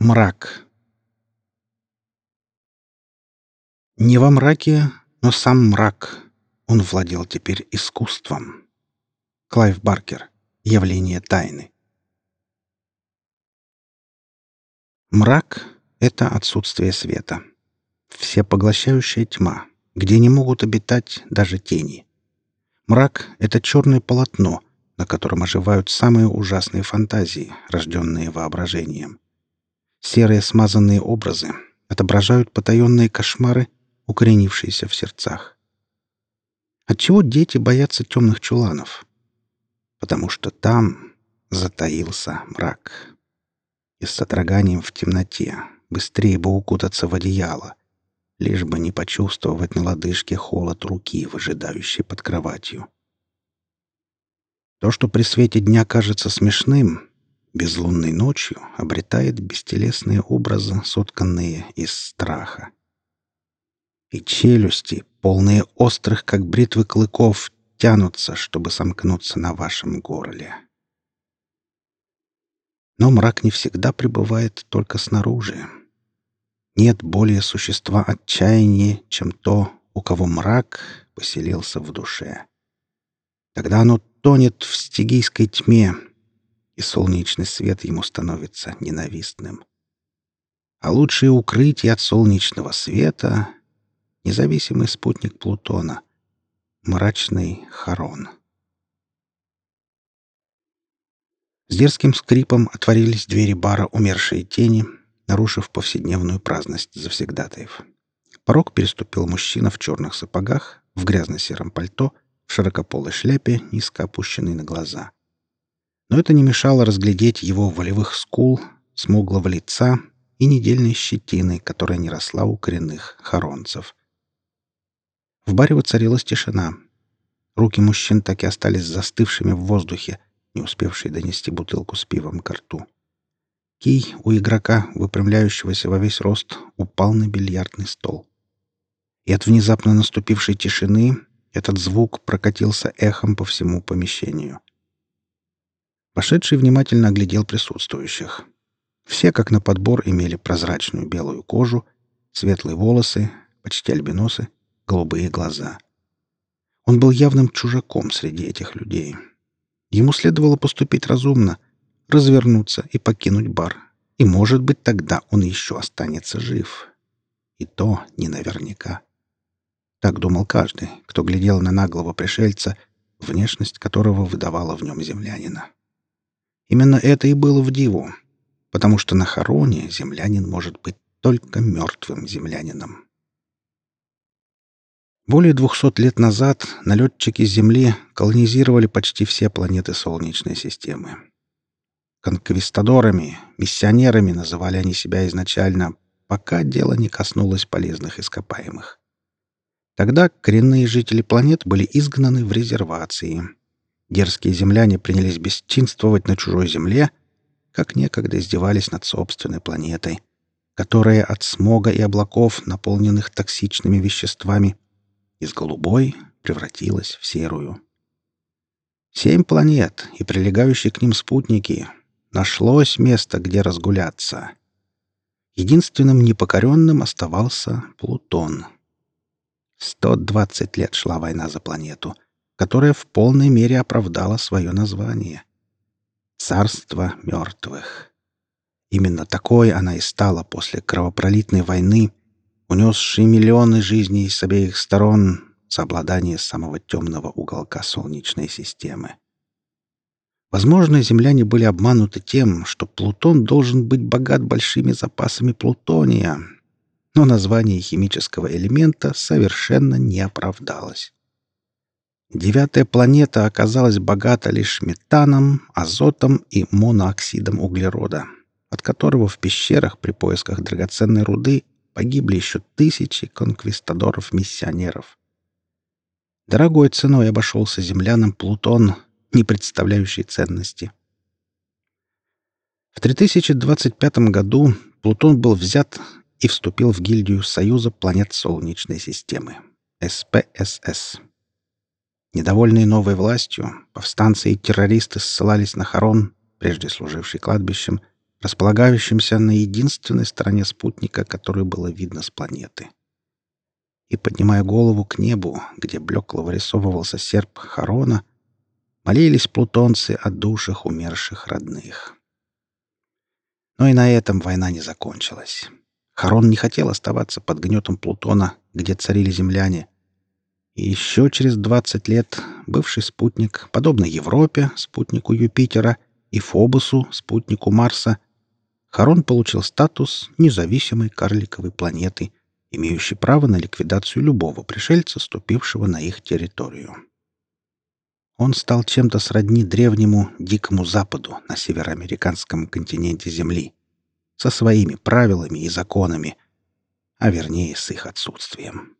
Мрак. Не во мраке, но сам мрак. Он владел теперь искусством. Клайв Баркер. Явление тайны. Мрак — это отсутствие света. Всепоглощающая тьма, где не могут обитать даже тени. Мрак — это черное полотно, на котором оживают самые ужасные фантазии, рожденные воображением. Серые смазанные образы отображают потаенные кошмары, укоренившиеся в сердцах. Отчего дети боятся темных чуланов? Потому что там затаился мрак. И с содроганием в темноте быстрее бы укутаться в одеяло, лишь бы не почувствовать на лодыжке холод руки, выжидающей под кроватью. То, что при свете дня кажется смешным, безлунной ночью обретает бестелесные образы, сотканные из страха. И челюсти, полные острых, как бритвы клыков, тянутся, чтобы сомкнуться на вашем горле. Но мрак не всегда пребывает только снаружи. Нет более существа отчаяния, чем то, у кого мрак поселился в душе. Тогда оно тонет в стигийской тьме, и солнечный свет ему становится ненавистным. А лучшее укрытие от солнечного света — независимый спутник Плутона — мрачный Харон. С дерзким скрипом отворились двери бара «Умершие тени», нарушив повседневную праздность завсегдатаев. Порог переступил мужчина в черных сапогах, в грязно-сером пальто, в широкополой шляпе, низко опущенной на глаза но это не мешало разглядеть его волевых скул, смуглого лица и недельной щетины, которая не росла у коренных хоронцев. В баре воцарилась тишина. Руки мужчин так и остались застывшими в воздухе, не успевшие донести бутылку с пивом к рту. Кий у игрока, выпрямляющегося во весь рост, упал на бильярдный стол. И от внезапно наступившей тишины этот звук прокатился эхом по всему помещению. Вошедший внимательно оглядел присутствующих. Все, как на подбор, имели прозрачную белую кожу, светлые волосы, почти альбиносы, голубые глаза. Он был явным чужаком среди этих людей. Ему следовало поступить разумно, развернуться и покинуть бар. И, может быть, тогда он еще останется жив. И то не наверняка. Так думал каждый, кто глядел на наглого пришельца, внешность которого выдавала в нем землянина. Именно это и было в диву, потому что на хороне землянин может быть только мертвым землянином. Более двухсот лет назад налетчики Земли колонизировали почти все планеты Солнечной системы. Конквистадорами, миссионерами называли они себя изначально, пока дело не коснулось полезных ископаемых. Тогда коренные жители планет были изгнаны в резервации — Дерзкие земляне принялись бесчинствовать на чужой земле, как некогда издевались над собственной планетой, которая от смога и облаков, наполненных токсичными веществами, из голубой превратилась в серую. Семь планет и прилегающие к ним спутники нашлось место, где разгуляться. Единственным непокоренным оставался Плутон. 120 лет шла война за планету — которая в полной мере оправдала свое название. Царство мертвых. Именно такой она и стала после кровопролитной войны, унесшей миллионы жизней с обеих сторон за обладание самого темного уголка Солнечной системы. Возможно, земляне были обмануты тем, что Плутон должен быть богат большими запасами плутония, но название химического элемента совершенно не оправдалось. Девятая планета оказалась богата лишь метаном, азотом и монооксидом углерода, от которого в пещерах при поисках драгоценной руды погибли еще тысячи конквистадоров-миссионеров. Дорогой ценой обошелся землянам Плутон, не представляющий ценности. В 3025 году Плутон был взят и вступил в гильдию Союза планет Солнечной системы — СПСС. Недовольные новой властью, повстанцы и террористы ссылались на Харон, прежде служивший кладбищем, располагающемся на единственной стороне спутника, который было видно с планеты. И, поднимая голову к небу, где блекло вырисовывался серп Харона, молились плутонцы о душах умерших родных. Но и на этом война не закончилась. Харон не хотел оставаться под гнетом Плутона, где царили земляне. И еще через 20 лет бывший спутник, подобно Европе, спутнику Юпитера, и Фобусу, спутнику Марса, Харон получил статус независимой карликовой планеты, имеющей право на ликвидацию любого пришельца, ступившего на их территорию. Он стал чем-то сродни древнему Дикому Западу на североамериканском континенте Земли, со своими правилами и законами, а вернее с их отсутствием.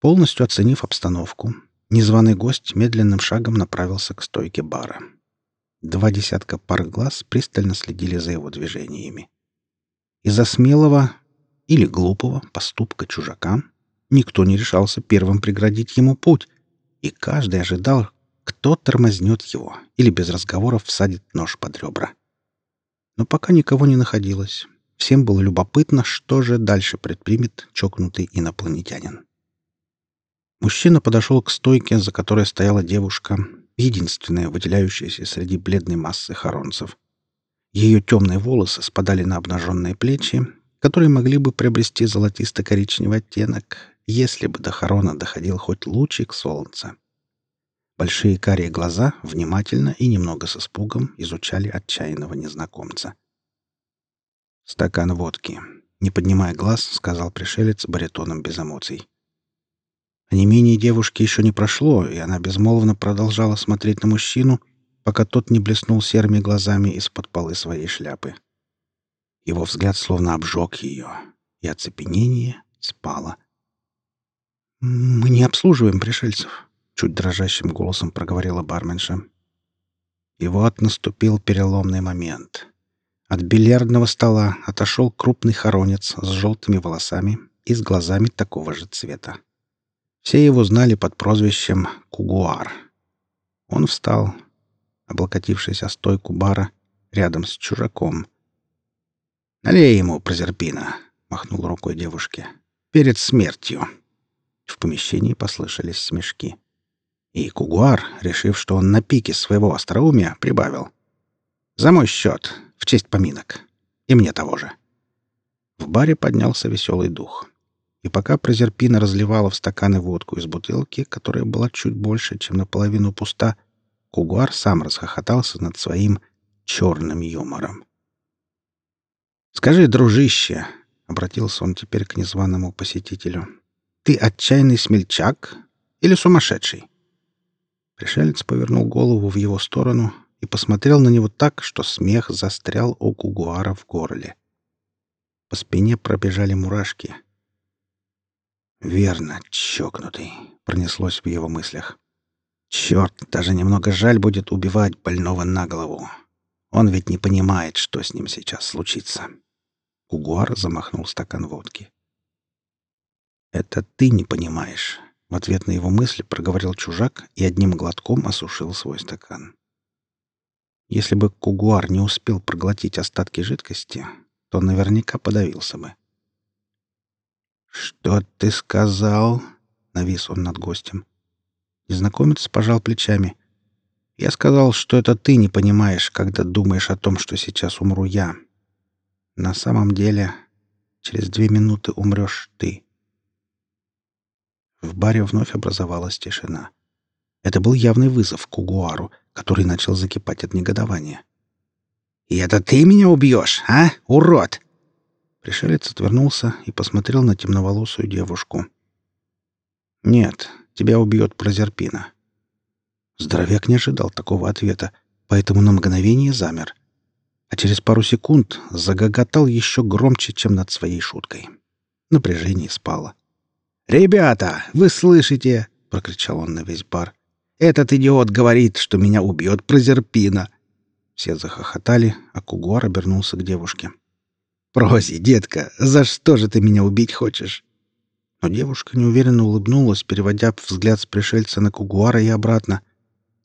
Полностью оценив обстановку, незваный гость медленным шагом направился к стойке бара. Два десятка пар глаз пристально следили за его движениями. Из-за смелого или глупого поступка чужака никто не решался первым преградить ему путь, и каждый ожидал, кто тормознет его или без разговоров всадит нож под ребра. Но пока никого не находилось. Всем было любопытно, что же дальше предпримет чокнутый инопланетянин. Мужчина подошел к стойке, за которой стояла девушка, единственная, выделяющаяся среди бледной массы хоронцев. Ее темные волосы спадали на обнаженные плечи, которые могли бы приобрести золотисто-коричневый оттенок, если бы до хорона доходил хоть лучик солнца. Большие карие глаза внимательно и немного с испугом изучали отчаянного незнакомца. «Стакан водки», — не поднимая глаз, сказал пришелец баритоном без эмоций. Онемение девушки еще не прошло, и она безмолвно продолжала смотреть на мужчину, пока тот не блеснул серыми глазами из-под полы своей шляпы. Его взгляд словно обжег ее, и оцепенение спало. «Мы не обслуживаем пришельцев», — чуть дрожащим голосом проговорила барменша. И вот наступил переломный момент. От бильярдного стола отошел крупный хоронец с желтыми волосами и с глазами такого же цвета. Все его знали под прозвищем Кугуар. Он встал, облокотившись о стойку бара, рядом с чужаком. «Налей ему прозерпина», — махнул рукой девушке. «Перед смертью». В помещении послышались смешки. И Кугуар, решив, что он на пике своего остроумия, прибавил. «За мой счет, в честь поминок. И мне того же». В баре поднялся веселый дух и пока Прозерпина разливала в стаканы водку из бутылки, которая была чуть больше, чем наполовину пуста, Кугуар сам расхохотался над своим черным юмором. «Скажи, дружище», — обратился он теперь к незваному посетителю, — «ты отчаянный смельчак или сумасшедший?» Пришелец повернул голову в его сторону и посмотрел на него так, что смех застрял у Кугуара в горле. По спине пробежали мурашки — «Верно, чокнутый», — пронеслось в его мыслях. «Черт, даже немного жаль будет убивать больного на голову. Он ведь не понимает, что с ним сейчас случится». Кугуар замахнул стакан водки. «Это ты не понимаешь», — в ответ на его мысли проговорил чужак и одним глотком осушил свой стакан. Если бы Кугуар не успел проглотить остатки жидкости, то наверняка подавился бы. «Что ты сказал?» — навис он над гостем. Незнакомец пожал плечами. «Я сказал, что это ты не понимаешь, когда думаешь о том, что сейчас умру я. На самом деле, через две минуты умрешь ты». В баре вновь образовалась тишина. Это был явный вызов Кугуару, который начал закипать от негодования. «И это ты меня убьешь, а, урод?» Пришелец отвернулся и посмотрел на темноволосую девушку. «Нет, тебя убьет Прозерпина». Здоровяк не ожидал такого ответа, поэтому на мгновение замер. А через пару секунд загоготал еще громче, чем над своей шуткой. Напряжение спало. «Ребята, вы слышите?» — прокричал он на весь бар. «Этот идиот говорит, что меня убьет Прозерпина!» Все захохотали, а Кугуар обернулся к девушке. «Проси, детка, за что же ты меня убить хочешь?» Но девушка неуверенно улыбнулась, переводя взгляд с пришельца на Кугуара и обратно.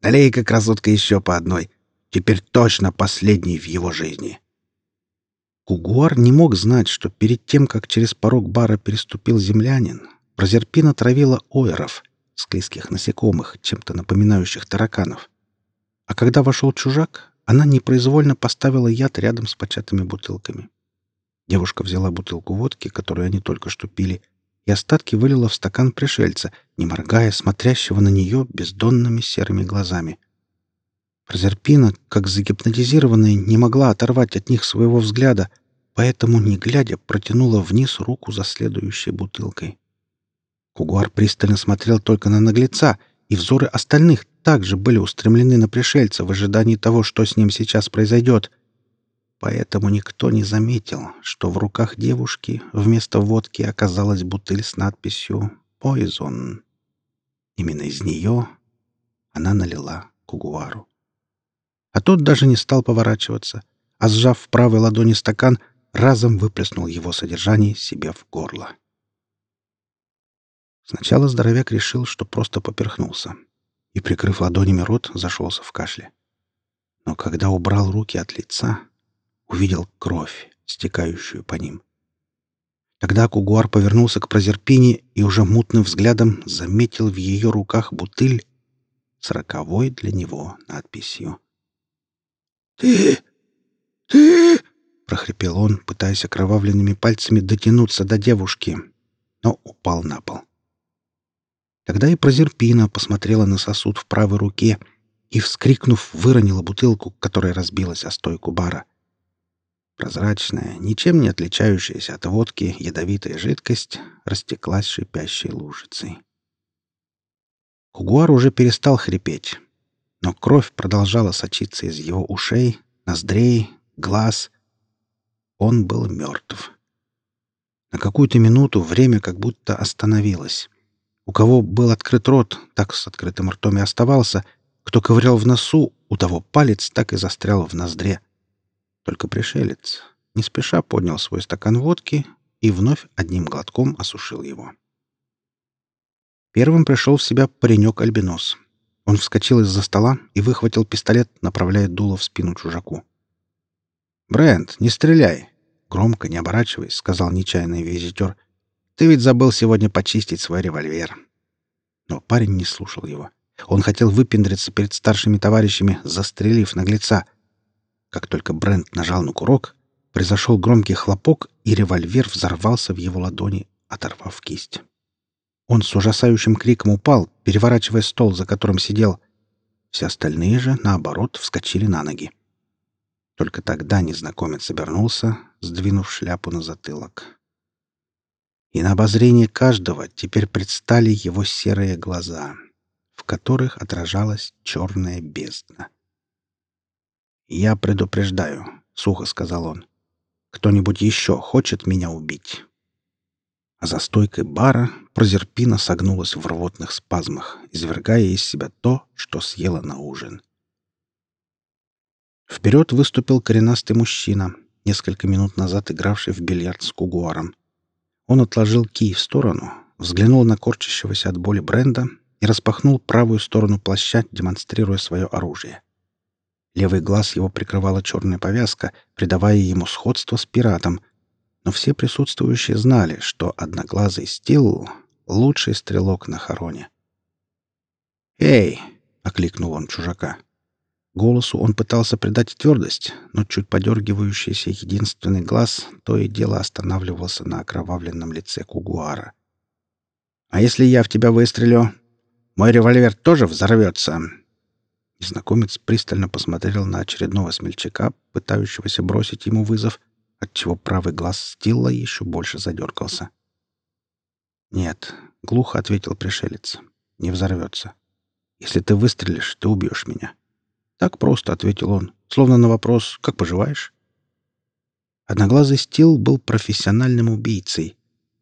«Налей-ка, красотка, еще по одной. Теперь точно последний в его жизни. Кугуар не мог знать, что перед тем, как через порог бара переступил землянин, Прозерпина травила ойров, склизких насекомых, чем-то напоминающих тараканов. А когда вошел чужак, она непроизвольно поставила яд рядом с початыми бутылками. Девушка взяла бутылку водки, которую они только что пили, и остатки вылила в стакан пришельца, не моргая, смотрящего на нее бездонными серыми глазами. Прозерпина, как загипнотизированная, не могла оторвать от них своего взгляда, поэтому, не глядя, протянула вниз руку за следующей бутылкой. Кугуар пристально смотрел только на наглеца, и взоры остальных также были устремлены на пришельца в ожидании того, что с ним сейчас произойдет — Поэтому никто не заметил, что в руках девушки вместо водки оказалась бутыль с надписью «Poison». Именно из нее она налила Кугуару. А тот даже не стал поворачиваться, а, сжав в правой ладони стакан, разом выплеснул его содержание себе в горло. Сначала здоровяк решил, что просто поперхнулся, и, прикрыв ладонями рот, зашелся в кашле. Но когда убрал руки от лица, увидел кровь, стекающую по ним. Тогда Кугуар повернулся к Прозерпине и уже мутным взглядом заметил в ее руках бутыль с роковой для него надписью. «Ты... ты...» — прохрипел он, пытаясь окровавленными пальцами дотянуться до девушки, но упал на пол. Тогда и Прозерпина посмотрела на сосуд в правой руке и, вскрикнув, выронила бутылку, которая разбилась о стойку бара — Прозрачная, ничем не отличающаяся от водки, ядовитая жидкость растеклась шипящей лужицей. Кугуар уже перестал хрипеть, но кровь продолжала сочиться из его ушей, ноздрей, глаз. Он был мертв. На какую-то минуту время как будто остановилось. У кого был открыт рот, так с открытым ртом и оставался. Кто ковырял в носу, у того палец так и застрял в ноздре. Только пришелец не спеша поднял свой стакан водки и вновь одним глотком осушил его. Первым пришел в себя паренек-альбинос. Он вскочил из-за стола и выхватил пистолет, направляя дуло в спину чужаку. «Брент, не стреляй!» — громко, не оборачиваясь, сказал нечаянный визитер. «Ты ведь забыл сегодня почистить свой револьвер». Но парень не слушал его. Он хотел выпендриться перед старшими товарищами, застрелив наглеца — как только Брент нажал на курок, произошел громкий хлопок, и револьвер взорвался в его ладони, оторвав кисть. Он с ужасающим криком упал, переворачивая стол, за которым сидел. Все остальные же, наоборот, вскочили на ноги. Только тогда незнакомец обернулся, сдвинув шляпу на затылок. И на обозрение каждого теперь предстали его серые глаза, в которых отражалась черная бездна. «Я предупреждаю», — сухо сказал он. «Кто-нибудь еще хочет меня убить?» А за стойкой бара Прозерпина согнулась в рвотных спазмах, извергая из себя то, что съела на ужин. Вперед выступил коренастый мужчина, несколько минут назад игравший в бильярд с кугуаром. Он отложил кий в сторону, взглянул на корчащегося от боли Бренда и распахнул правую сторону плаща, демонстрируя свое оружие. Левый глаз его прикрывала черная повязка, придавая ему сходство с пиратом. Но все присутствующие знали, что одноглазый Стил — лучший стрелок на хороне. «Эй!» — окликнул он чужака. Голосу он пытался придать твердость, но чуть подергивающийся единственный глаз то и дело останавливался на окровавленном лице Кугуара. «А если я в тебя выстрелю? Мой револьвер тоже взорвется!» Незнакомец пристально посмотрел на очередного смельчака, пытающегося бросить ему вызов, отчего правый глаз Стилла еще больше задергался. «Нет», — глухо ответил пришелец, — «не взорвется. Если ты выстрелишь, ты убьешь меня». Так просто ответил он, словно на вопрос «Как поживаешь?». Одноглазый Стил был профессиональным убийцей,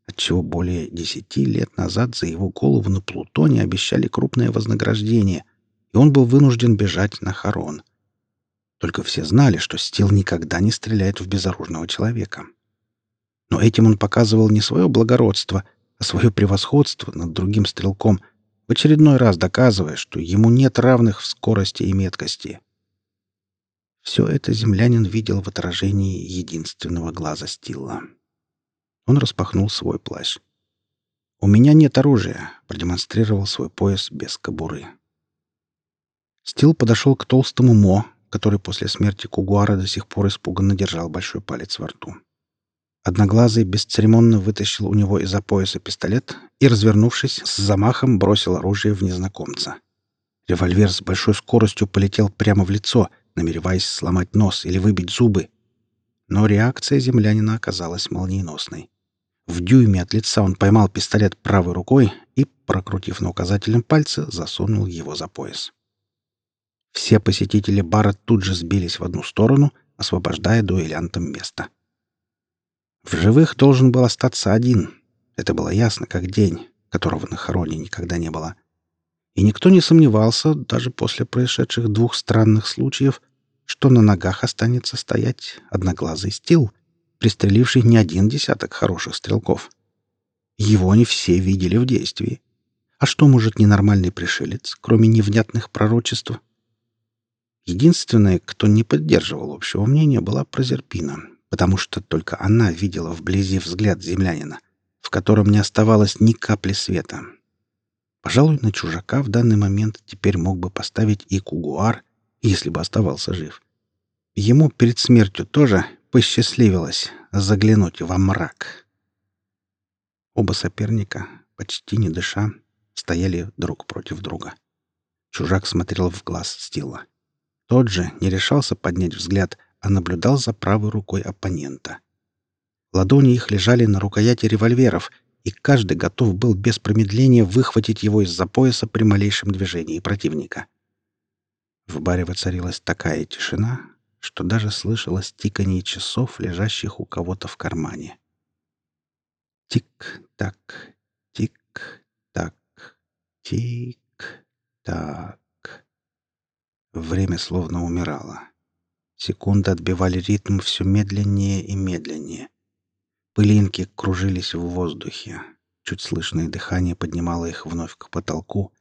отчего более десяти лет назад за его голову на Плутоне обещали крупное вознаграждение — и он был вынужден бежать на Харон. Только все знали, что Стил никогда не стреляет в безоружного человека. Но этим он показывал не свое благородство, а свое превосходство над другим стрелком, в очередной раз доказывая, что ему нет равных в скорости и меткости. Все это землянин видел в отражении единственного глаза Стилла. Он распахнул свой плащ. «У меня нет оружия», — продемонстрировал свой пояс без кобуры. Стил подошел к толстому Мо, который после смерти Кугуара до сих пор испуганно держал большой палец во рту. Одноглазый бесцеремонно вытащил у него из-за пояса пистолет и, развернувшись, с замахом бросил оружие в незнакомца. Револьвер с большой скоростью полетел прямо в лицо, намереваясь сломать нос или выбить зубы. Но реакция землянина оказалась молниеносной. В дюйме от лица он поймал пистолет правой рукой и, прокрутив на указательном пальце, засунул его за пояс. Все посетители бара тут же сбились в одну сторону, освобождая дуэлянтам место. В живых должен был остаться один. Это было ясно, как день, которого на хороне никогда не было. И никто не сомневался, даже после происшедших двух странных случаев, что на ногах останется стоять одноглазый стил, пристреливший не один десяток хороших стрелков. Его они все видели в действии. А что может ненормальный пришелец, кроме невнятных пророчеств? Единственная, кто не поддерживал общего мнения, была Прозерпина, потому что только она видела вблизи взгляд землянина, в котором не оставалось ни капли света. Пожалуй, на чужака в данный момент теперь мог бы поставить и Кугуар, если бы оставался жив. Ему перед смертью тоже посчастливилось заглянуть во мрак. Оба соперника, почти не дыша, стояли друг против друга. Чужак смотрел в глаз Стила. Тот же не решался поднять взгляд, а наблюдал за правой рукой оппонента. Ладони их лежали на рукояти револьверов, и каждый готов был без промедления выхватить его из-за пояса при малейшем движении противника. В баре воцарилась такая тишина, что даже слышалось тиканье часов, лежащих у кого-то в кармане. Тик-так, тик-так, тик-так. Время словно умирало. Секунды отбивали ритм все медленнее и медленнее. Пылинки кружились в воздухе. Чуть слышное дыхание поднимало их вновь к потолку,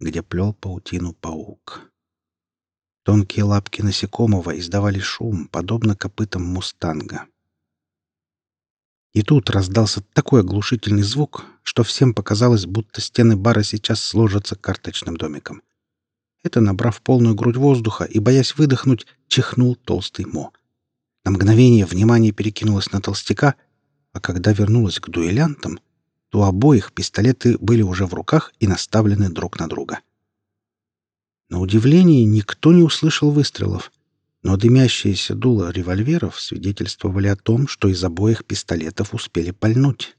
где плел паутину паук. Тонкие лапки насекомого издавали шум, подобно копытам мустанга. И тут раздался такой оглушительный звук, что всем показалось, будто стены бара сейчас сложатся карточным домиком. Это, набрав полную грудь воздуха и, боясь выдохнуть, чихнул толстый Мо. На мгновение внимание перекинулось на толстяка, а когда вернулось к дуэлянтам, то обоих пистолеты были уже в руках и наставлены друг на друга. На удивление никто не услышал выстрелов, но дымящиеся дула револьверов свидетельствовали о том, что из обоих пистолетов успели пальнуть.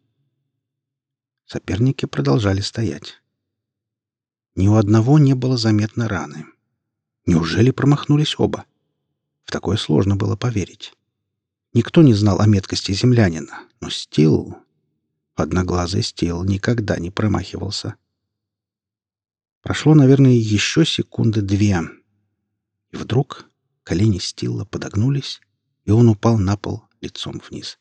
Соперники продолжали стоять. Ни у одного не было заметно раны. Неужели промахнулись оба? В такое сложно было поверить. Никто не знал о меткости землянина, но Стил... Одноглазый Стил никогда не промахивался. Прошло, наверное, еще секунды две. И вдруг колени Стилла подогнулись, и он упал на пол лицом вниз.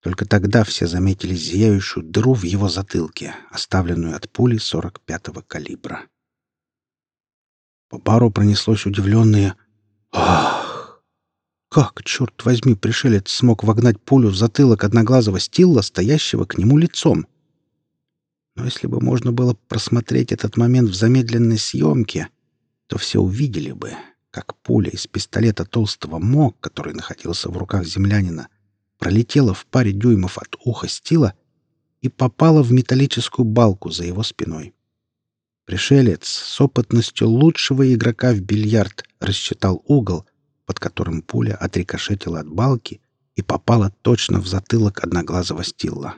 Только тогда все заметили зияющую дыру в его затылке, оставленную от пули 45-го калибра. По бару пронеслось удивленное «Ах!» Как, черт возьми, пришелец смог вогнать пулю в затылок одноглазого стилла, стоящего к нему лицом? Но если бы можно было просмотреть этот момент в замедленной съемке, то все увидели бы, как пуля из пистолета толстого Мо, который находился в руках землянина, — пролетела в паре дюймов от уха Стила и попала в металлическую балку за его спиной. Пришелец с опытностью лучшего игрока в бильярд рассчитал угол, под которым пуля отрикошетила от балки и попала точно в затылок одноглазого Стилла.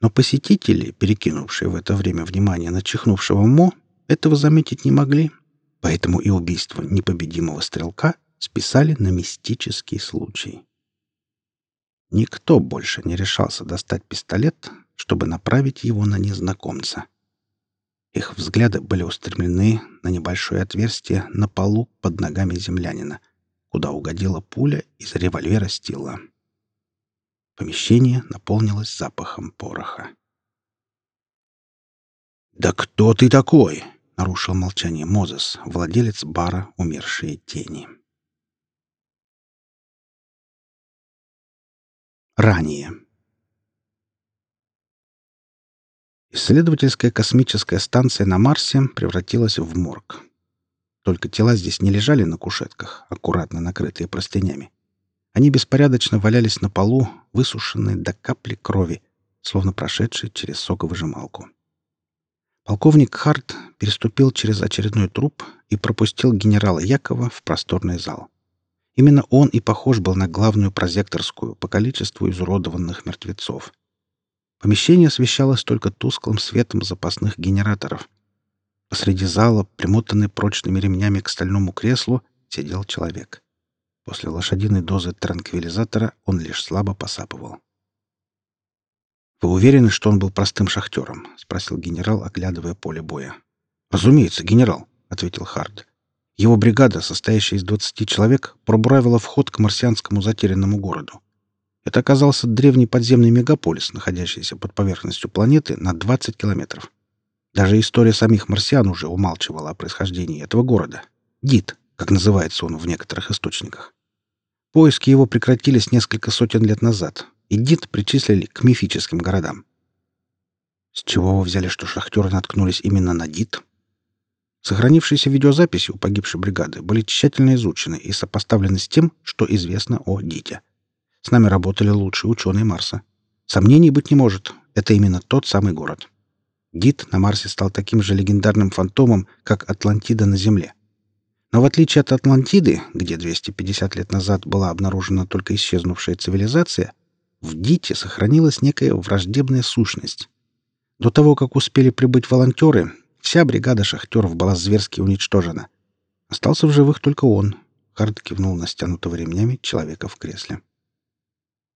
Но посетители, перекинувшие в это время внимание на чихнувшего Мо, этого заметить не могли, поэтому и убийство непобедимого стрелка списали на мистический случай. Никто больше не решался достать пистолет, чтобы направить его на незнакомца. Их взгляды были устремлены на небольшое отверстие на полу под ногами землянина, куда угодила пуля из револьвера Стила. Помещение наполнилось запахом пороха. «Да кто ты такой?» — нарушил молчание Мозес, владелец бара «Умершие тени». Ранее. Исследовательская космическая станция на Марсе превратилась в морг. Только тела здесь не лежали на кушетках, аккуратно накрытые простынями. Они беспорядочно валялись на полу, высушенные до капли крови, словно прошедшие через соковыжималку. Полковник Харт переступил через очередной труп и пропустил генерала Якова в просторный зал. Именно он и похож был на главную прозекторскую по количеству изуродованных мертвецов. Помещение освещалось только тусклым светом запасных генераторов. Посреди зала, примотанный прочными ремнями к стальному креслу, сидел человек. После лошадиной дозы транквилизатора он лишь слабо посапывал. «Вы уверены, что он был простым шахтером?» — спросил генерал, оглядывая поле боя. «Разумеется, генерал», — ответил Хард. Его бригада, состоящая из 20 человек, пробуравила вход к марсианскому затерянному городу. Это оказался древний подземный мегаполис, находящийся под поверхностью планеты на 20 километров. Даже история самих марсиан уже умалчивала о происхождении этого города. Дит, как называется он в некоторых источниках. Поиски его прекратились несколько сотен лет назад, и Дит причислили к мифическим городам. С чего вы взяли, что шахтеры наткнулись именно на Дит? Сохранившиеся видеозаписи у погибшей бригады были тщательно изучены и сопоставлены с тем, что известно о Дите. С нами работали лучшие ученые Марса. Сомнений быть не может. Это именно тот самый город. Дит на Марсе стал таким же легендарным фантомом, как Атлантида на Земле. Но в отличие от Атлантиды, где 250 лет назад была обнаружена только исчезнувшая цивилизация, в Дите сохранилась некая враждебная сущность. До того, как успели прибыть волонтеры, Вся бригада шахтеров была зверски уничтожена. Остался в живых только он. Хард кивнул на стянутого ремнями человека в кресле.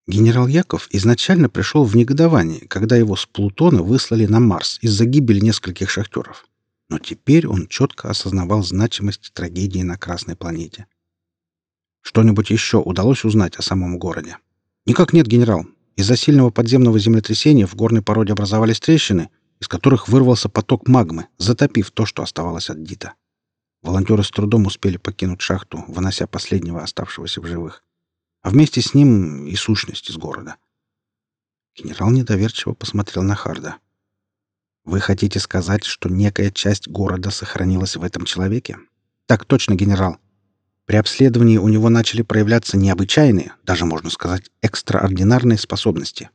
Генерал Яков изначально пришел в негодование, когда его с Плутона выслали на Марс из-за гибели нескольких шахтеров. Но теперь он четко осознавал значимость трагедии на Красной планете. Что-нибудь еще удалось узнать о самом городе? Никак нет, генерал. Из-за сильного подземного землетрясения в горной породе образовались трещины, из которых вырвался поток магмы, затопив то, что оставалось от Дита. Волонтеры с трудом успели покинуть шахту, вынося последнего оставшегося в живых. А вместе с ним и сущность из города. Генерал недоверчиво посмотрел на Харда. «Вы хотите сказать, что некая часть города сохранилась в этом человеке?» «Так точно, генерал. При обследовании у него начали проявляться необычайные, даже, можно сказать, экстраординарные способности.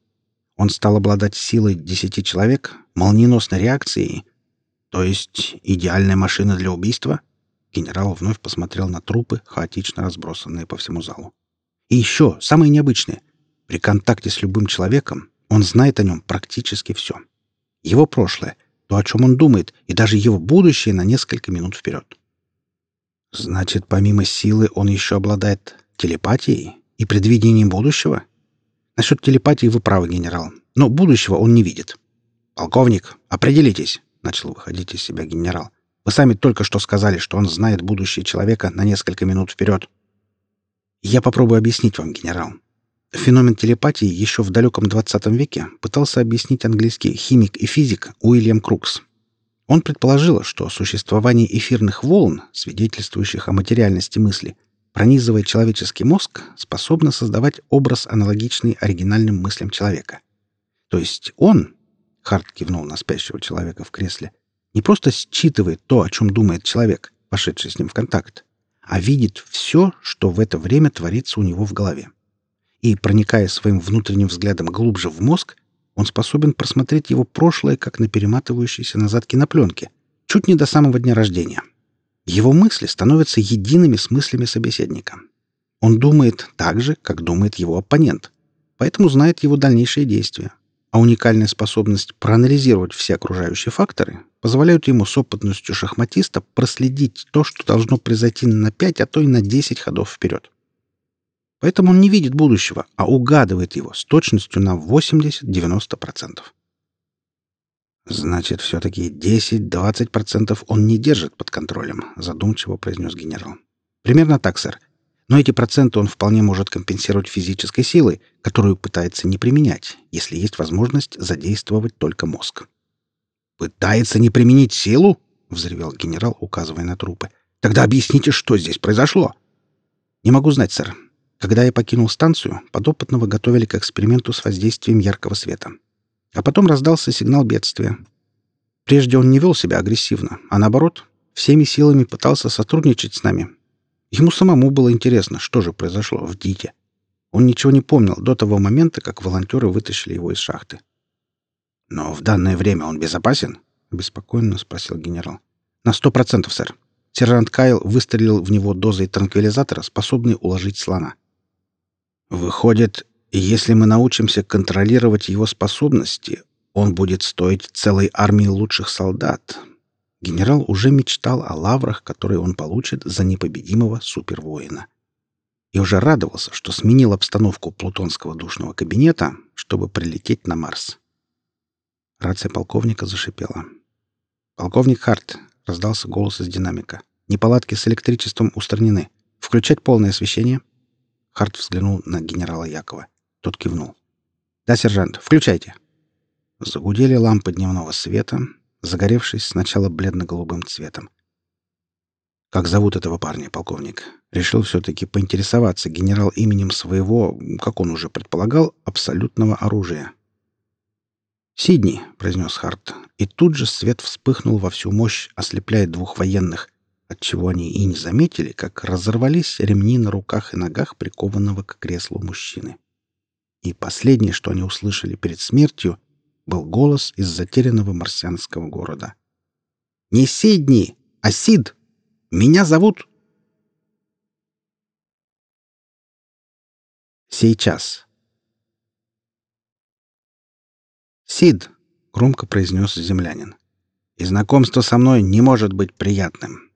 Он стал обладать силой десяти человек, молниеносной реакцией. То есть идеальная машина для убийства? Генерал вновь посмотрел на трупы, хаотично разбросанные по всему залу. И еще, самое необычное. При контакте с любым человеком он знает о нем практически все. Его прошлое, то, о чем он думает, и даже его будущее на несколько минут вперед. Значит, помимо силы он еще обладает телепатией и предвидением будущего? — Насчет телепатии вы правы, генерал. Но будущего он не видит. «Полковник, определитесь», — начал выходить из себя генерал. «Вы сами только что сказали, что он знает будущее человека на несколько минут вперед». «Я попробую объяснить вам, генерал. Феномен телепатии еще в далеком 20 веке пытался объяснить английский химик и физик Уильям Крукс. Он предположил, что существование эфирных волн, свидетельствующих о материальности мысли, пронизывая человеческий мозг, способна создавать образ, аналогичный оригинальным мыслям человека. То есть он, Харт кивнул на спящего человека в кресле, не просто считывает то, о чем думает человек, пошедший с ним в контакт, а видит все, что в это время творится у него в голове. И, проникая своим внутренним взглядом глубже в мозг, он способен просмотреть его прошлое, как на перематывающейся назад кинопленке, чуть не до самого дня рождения. Его мысли становятся едиными с мыслями собеседника. Он думает так же, как думает его оппонент, поэтому знает его дальнейшие действия. А уникальная способность проанализировать все окружающие факторы позволяет ему с опытностью шахматиста проследить то, что должно произойти на 5, а то и на 10 ходов вперед. Поэтому он не видит будущего, а угадывает его с точностью на 80-90%. «Значит, все-таки 10-20% он не держит под контролем», — задумчиво произнес генерал. «Примерно так, сэр. Но эти проценты он вполне может компенсировать физической силой, которую пытается не применять, если есть возможность задействовать только мозг». «Пытается не применить силу?» — взревел генерал, указывая на трупы. «Тогда объясните, что здесь произошло!» «Не могу знать, сэр. Когда я покинул станцию, подопытного готовили к эксперименту с воздействием яркого света. А потом раздался сигнал бедствия. Прежде он не вел себя агрессивно, а наоборот, всеми силами пытался сотрудничать с нами. Ему самому было интересно, что же произошло в Дите. Он ничего не помнил до того момента, как волонтеры вытащили его из шахты. «Но в данное время он безопасен?» — обеспокоенно спросил генерал. «На сто процентов, сэр. Сержант Кайл выстрелил в него дозой транквилизатора, способной уложить слона. Выходит, если мы научимся контролировать его способности, он будет стоить целой армии лучших солдат. Генерал уже мечтал о лаврах, которые он получит за непобедимого супервоина и уже радовался, что сменил обстановку плутонского душного кабинета, чтобы прилететь на Марс. Рация полковника зашипела. «Полковник Харт», — раздался голос из динамика. «Неполадки с электричеством устранены. Включать полное освещение?» Харт взглянул на генерала Якова. Тот кивнул. «Да, сержант, включайте». Загудели лампы дневного света, загоревшись сначала бледно-голубым цветом. «Как зовут этого парня, полковник?» Решил все-таки поинтересоваться генерал именем своего, как он уже предполагал, абсолютного оружия. «Сидни», — произнес Харт, и тут же свет вспыхнул во всю мощь, ослепляя двух военных, отчего они и не заметили, как разорвались ремни на руках и ногах прикованного к креслу мужчины. И последнее, что они услышали перед смертью, был голос из затерянного марсианского города. «Не Сидни, а Сид!» Меня зовут...» «Сейчас». «Сид», — громко произнес землянин, — «и знакомство со мной не может быть приятным».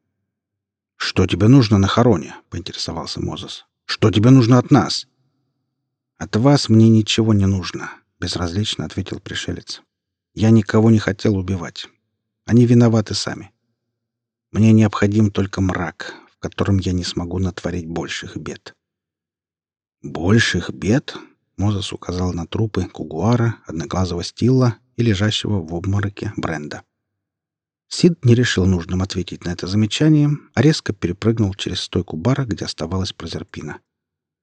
«Что тебе нужно на хороне?» — поинтересовался Мозес. «Что тебе нужно от нас?» «От вас мне ничего не нужно», — безразлично ответил пришелец. «Я никого не хотел убивать. Они виноваты сами. Мне необходим только мрак, в котором я не смогу натворить больших бед. «Больших бед?» — Мозес указал на трупы Кугуара, одноглазого Стилла и лежащего в обмороке Бренда. Сид не решил нужным ответить на это замечание, а резко перепрыгнул через стойку бара, где оставалась прозерпина.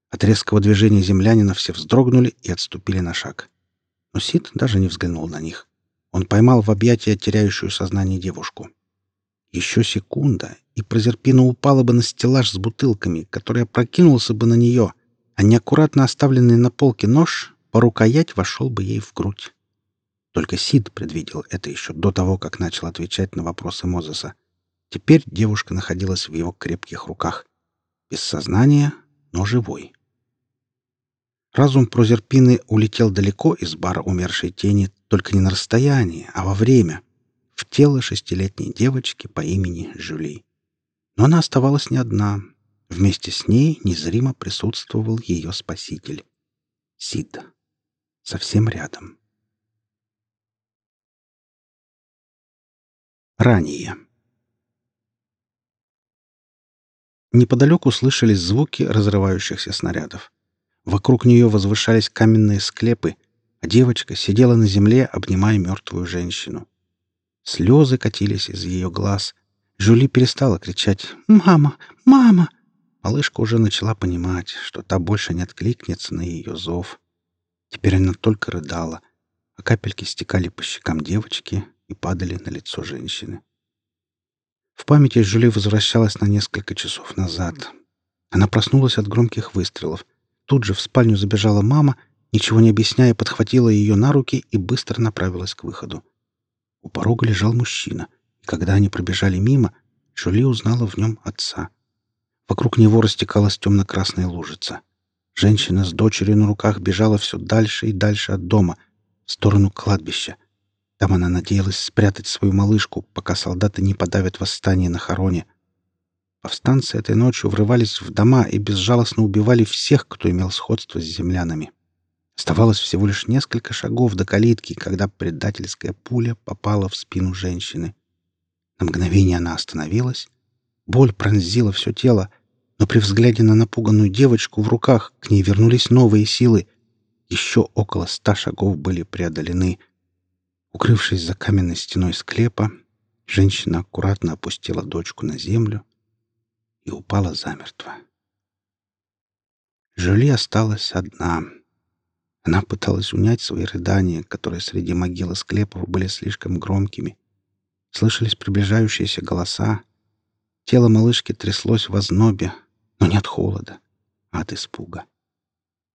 От резкого движения землянина все вздрогнули и отступили на шаг. Но Сид даже не взглянул на них. Он поймал в объятия теряющую сознание девушку. Еще секунда, и Прозерпина упала бы на стеллаж с бутылками, который опрокинулся бы на нее, а неаккуратно оставленный на полке нож по рукоять вошел бы ей в грудь. Только Сид предвидел это еще до того, как начал отвечать на вопросы Мозеса. Теперь девушка находилась в его крепких руках. Без сознания, но живой. Разум Прозерпины улетел далеко из бара умершей тени, только не на расстоянии, а во время — в тело шестилетней девочки по имени Жюли. Но она оставалась не одна. Вместе с ней незримо присутствовал ее спаситель. Сид. Совсем рядом. Ранее. Неподалеку слышались звуки разрывающихся снарядов. Вокруг нее возвышались каменные склепы, а девочка сидела на земле, обнимая мертвую женщину. Слезы катились из ее глаз. Жюли перестала кричать «Мама! Мама!». Малышка уже начала понимать, что та больше не откликнется на ее зов. Теперь она только рыдала, а капельки стекали по щекам девочки и падали на лицо женщины. В памяти Жюли возвращалась на несколько часов назад. Она проснулась от громких выстрелов. Тут же в спальню забежала мама, ничего не объясняя, подхватила ее на руки и быстро направилась к выходу. У порога лежал мужчина, и когда они пробежали мимо, Жюли узнала в нем отца. Вокруг него растекалась темно-красная лужица. Женщина с дочерью на руках бежала все дальше и дальше от дома, в сторону кладбища. Там она надеялась спрятать свою малышку, пока солдаты не подавят восстание на хороне. Повстанцы этой ночью врывались в дома и безжалостно убивали всех, кто имел сходство с землянами. Оставалось всего лишь несколько шагов до калитки, когда предательская пуля попала в спину женщины. На мгновение она остановилась. Боль пронзила все тело, но при взгляде на напуганную девочку в руках к ней вернулись новые силы. Еще около ста шагов были преодолены. Укрывшись за каменной стеной склепа, Женщина аккуратно опустила дочку на землю и упала замертво. Жюли осталась одна. Она пыталась унять свои рыдания, которые среди могил и склепов были слишком громкими. Слышались приближающиеся голоса. Тело малышки тряслось в ознобе, но не от холода, а от испуга.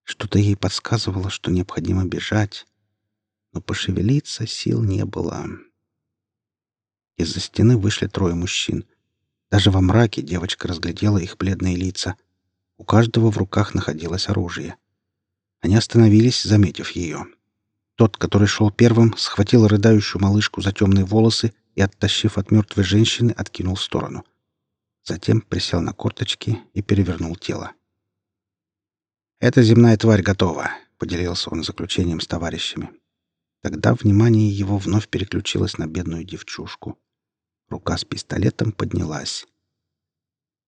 Что-то ей подсказывало, что необходимо бежать, но пошевелиться сил не было. Из-за стены вышли трое мужчин. Даже во мраке девочка разглядела их бледные лица. У каждого в руках находилось оружие. Они остановились, заметив ее. Тот, который шел первым, схватил рыдающую малышку за темные волосы и, оттащив от мертвой женщины, откинул в сторону. Затем присел на корточки и перевернул тело. «Эта земная тварь готова», — поделился он заключением с товарищами. Тогда внимание его вновь переключилось на бедную девчушку. Рука с пистолетом поднялась.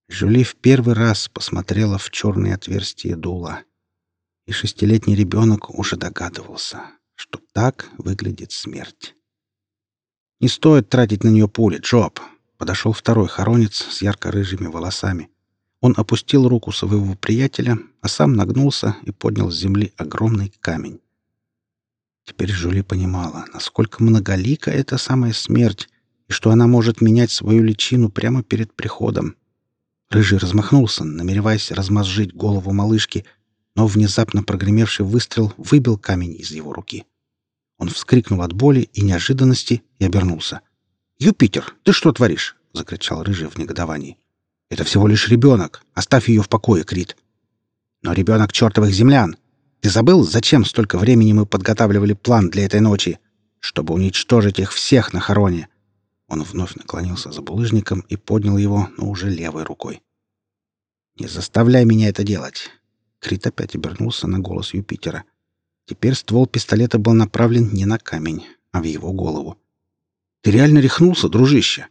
Жюли в первый раз посмотрела в черное отверстие дула. И шестилетний ребенок уже догадывался, что так выглядит смерть. «Не стоит тратить на нее пули, Джоб!» Подошел второй хоронец с ярко-рыжими волосами. Он опустил руку своего приятеля, а сам нагнулся и поднял с земли огромный камень. Теперь Жюли понимала, насколько многолика эта самая смерть, и что она может менять свою личину прямо перед приходом. Рыжий размахнулся, намереваясь размозжить голову малышки, но внезапно прогремевший выстрел выбил камень из его руки. Он вскрикнул от боли и неожиданности и обернулся. «Юпитер, ты что творишь?» — закричал Рыжий в негодовании. «Это всего лишь ребенок. Оставь ее в покое, Крит». «Но ребенок чертовых землян. Ты забыл, зачем столько времени мы подготавливали план для этой ночи? Чтобы уничтожить их всех на хороне. Он вновь наклонился за булыжником и поднял его, но уже левой рукой. «Не заставляй меня это делать!» Крит опять обернулся на голос Юпитера. Теперь ствол пистолета был направлен не на камень, а в его голову. «Ты реально рехнулся, дружище?»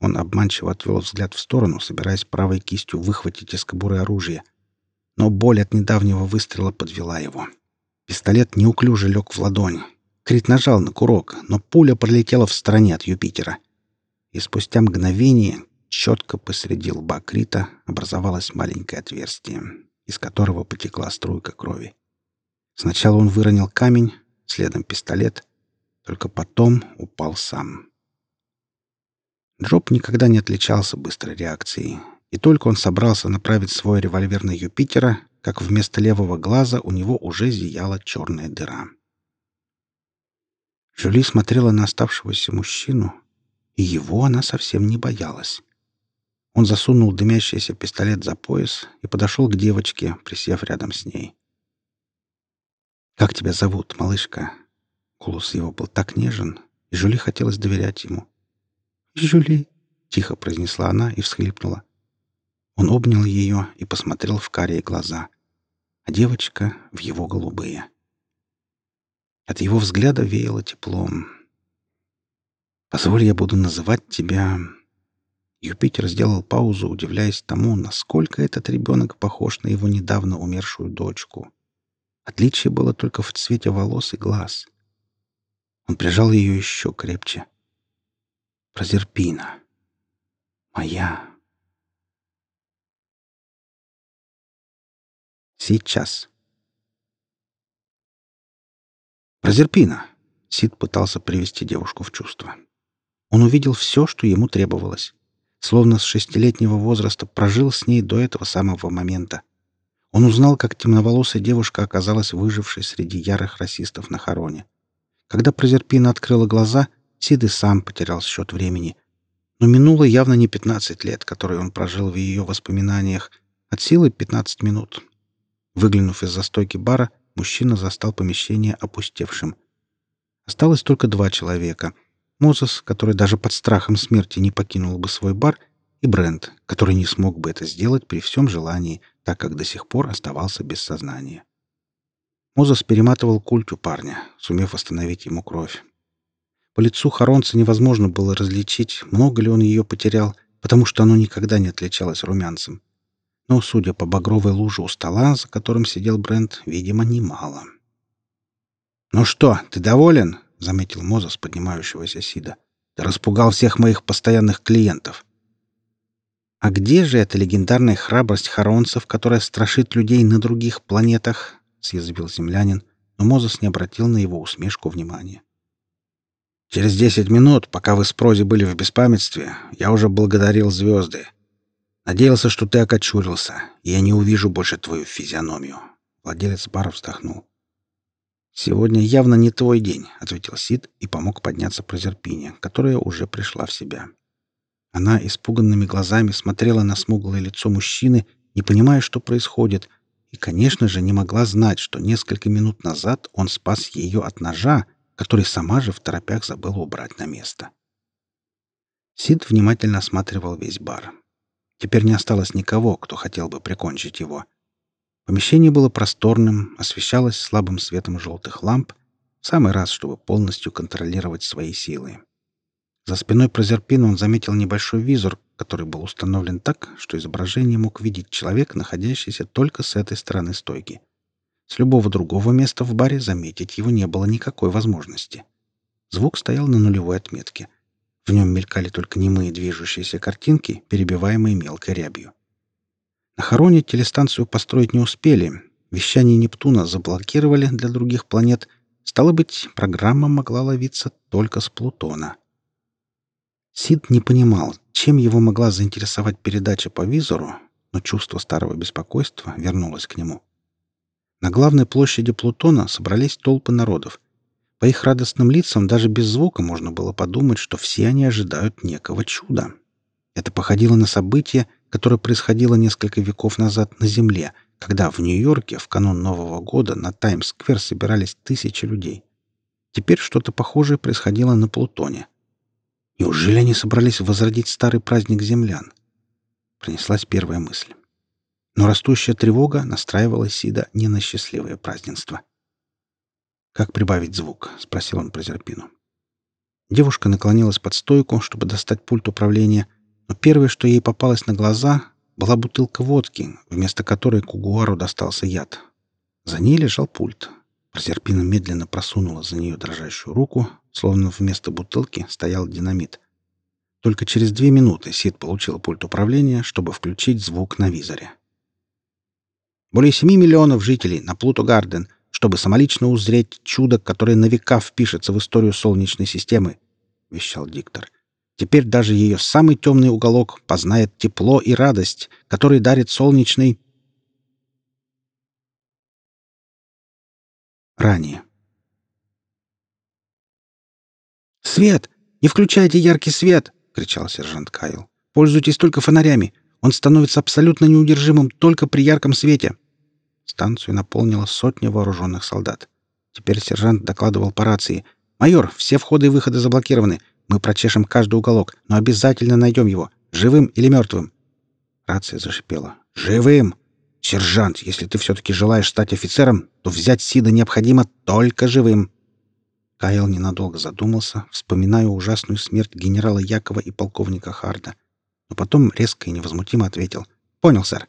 Он обманчиво отвел взгляд в сторону, собираясь правой кистью выхватить из кобуры оружие — но боль от недавнего выстрела подвела его. Пистолет неуклюже лег в ладонь. Крит нажал на курок, но пуля пролетела в стороне от Юпитера. И спустя мгновение четко посреди лба Крита образовалось маленькое отверстие, из которого потекла струйка крови. Сначала он выронил камень, следом пистолет, только потом упал сам. Джоб никогда не отличался быстрой реакцией, и только он собрался направить свой револьвер на Юпитера, как вместо левого глаза у него уже зияла черная дыра. Жюли смотрела на оставшегося мужчину, и его она совсем не боялась. Он засунул дымящийся пистолет за пояс и подошел к девочке, присев рядом с ней. «Как тебя зовут, малышка?» Голос его был так нежен, и Жюли хотелось доверять ему. «Жюли», — тихо произнесла она и всхлипнула. Он обнял ее и посмотрел в карие глаза, а девочка — в его голубые. От его взгляда веяло теплом. «Позволь, я буду называть тебя...» Юпитер сделал паузу, удивляясь тому, насколько этот ребенок похож на его недавно умершую дочку. Отличие было только в цвете волос и глаз. Он прижал ее еще крепче. «Прозерпина. Моя...» Сейчас. Прозерпина. Сид пытался привести девушку в чувство. Он увидел все, что ему требовалось. Словно с шестилетнего возраста прожил с ней до этого самого момента. Он узнал, как темноволосая девушка оказалась выжившей среди ярых расистов на хороне. Когда Прозерпина открыла глаза, Сид и сам потерял счет времени. Но минуло явно не 15 лет, которые он прожил в ее воспоминаниях, от силы 15 минут, Выглянув из-за стойки бара, мужчина застал помещение опустевшим. Осталось только два человека. Мозес, который даже под страхом смерти не покинул бы свой бар, и Брент, который не смог бы это сделать при всем желании, так как до сих пор оставался без сознания. Мозес перематывал культю парня, сумев остановить ему кровь. По лицу Харонца невозможно было различить, много ли он ее потерял, потому что оно никогда не отличалось румянцем но, судя по багровой луже у стола, за которым сидел Брент, видимо, немало. «Ну что, ты доволен?» — заметил Моза с поднимающегося Сида. Ты распугал всех моих постоянных клиентов. А где же эта легендарная храбрость харонцев, которая страшит людей на других планетах? съязвил землянин, но Мозес не обратил на его усмешку внимания. Через десять минут, пока вы с Прози были в беспамятстве, я уже благодарил звезды. Надеялся, что ты окочурился, и я не увижу больше твою физиономию. Владелец бара вздохнул. «Сегодня явно не твой день», — ответил Сид и помог подняться Прозерпине, которая уже пришла в себя. Она испуганными глазами смотрела на смуглое лицо мужчины, не понимая, что происходит, и, конечно же, не могла знать, что несколько минут назад он спас ее от ножа, который сама же в торопях забыла убрать на место. Сид внимательно осматривал весь бар. Теперь не осталось никого, кто хотел бы прикончить его. Помещение было просторным, освещалось слабым светом желтых ламп, в самый раз, чтобы полностью контролировать свои силы. За спиной Прозерпина он заметил небольшой визор, который был установлен так, что изображение мог видеть человек, находящийся только с этой стороны стойки. С любого другого места в баре заметить его не было никакой возможности. Звук стоял на нулевой отметке. В нем мелькали только немые движущиеся картинки, перебиваемые мелкой рябью. На Хароне телестанцию построить не успели. Вещание Нептуна заблокировали для других планет. Стало быть, программа могла ловиться только с Плутона. Сид не понимал, чем его могла заинтересовать передача по визору, но чувство старого беспокойства вернулось к нему. На главной площади Плутона собрались толпы народов. По их радостным лицам даже без звука можно было подумать, что все они ожидают некого чуда. Это походило на событие, которое происходило несколько веков назад на Земле, когда в Нью-Йорке в канун Нового года на Таймс-сквер собирались тысячи людей. Теперь что-то похожее происходило на Плутоне — Неужели они собрались возродить старый праздник землян? Принеслась первая мысль. Но растущая тревога настраивала Сида не на счастливое празднество. «Как прибавить звук?» — спросил он Прозерпину. Девушка наклонилась под стойку, чтобы достать пульт управления, но первое, что ей попалось на глаза, была бутылка водки, вместо которой Кугуару достался яд. За ней лежал пульт. Прозерпина медленно просунула за нее дрожащую руку, словно вместо бутылки стоял динамит. Только через две минуты Сид получил пульт управления, чтобы включить звук на визоре. Более семи миллионов жителей на Плуто-Гарден, чтобы самолично узреть чудо, которое на века впишется в историю Солнечной системы, — вещал диктор. Теперь даже ее самый темный уголок познает тепло и радость, которые дарит солнечный... Ранее. «Свет! Не включайте яркий свет!» — кричал сержант Кайл. «Пользуйтесь только фонарями. Он становится абсолютно неудержимым только при ярком свете». Станцию наполнила сотня вооруженных солдат. Теперь сержант докладывал по рации. «Майор, все входы и выходы заблокированы. Мы прочешем каждый уголок, но обязательно найдем его, живым или мертвым». Рация зашипела. «Живым! Сержант, если ты все-таки желаешь стать офицером, то взять Сида необходимо только живым». Кайл ненадолго задумался, вспоминая ужасную смерть генерала Якова и полковника Харда. Но потом резко и невозмутимо ответил. «Понял, сэр».